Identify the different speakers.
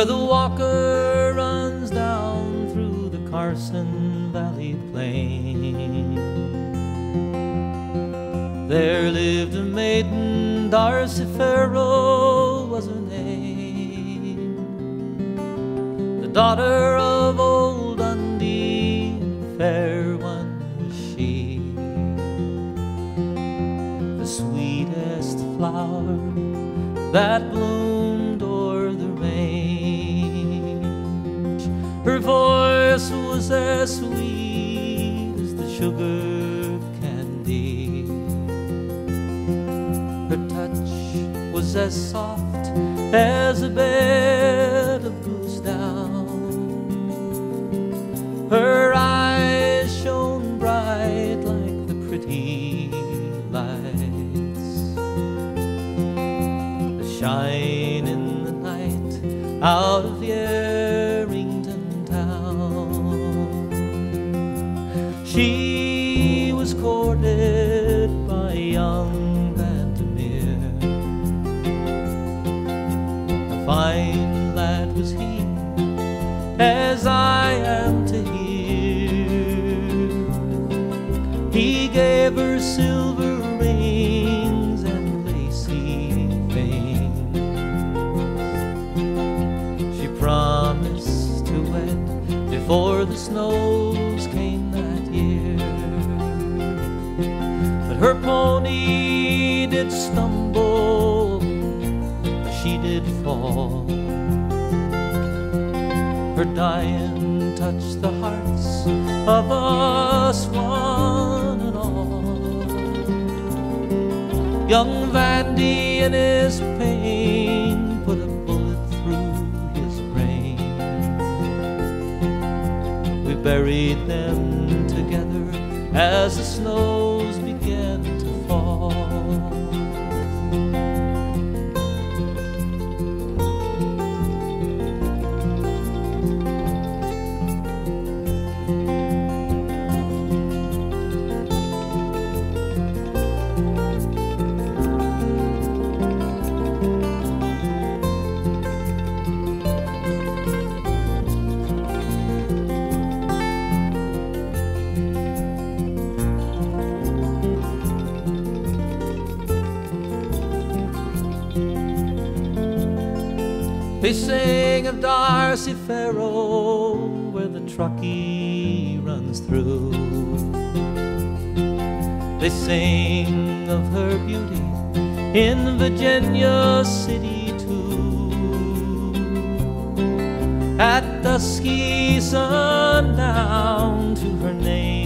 Speaker 1: where the Walker runs down through the Carson Valley plain. There lived a maiden, Darcy Farrow was her name, the daughter of old Dundee, fair one was she, the sweetest flower that bloomed Her voice was as sweet as the sugar candy. Her touch was as soft as a bed of goose down. Her eyes shone bright like the pretty lights the shine in the night out of the Errington he, as I am to hear. He gave her silver rings and lacy things. She promised to wed before the snows came that year. But her pony did stumble, she did fall. Her dying touched the hearts of us one and all. Young Vandy in his pain put a bullet through his brain. We buried them together as the snows began They sing of Darcy Farrow where the Truckee runs through. They sing of her beauty in Virginia City too. At dusky sundown to her name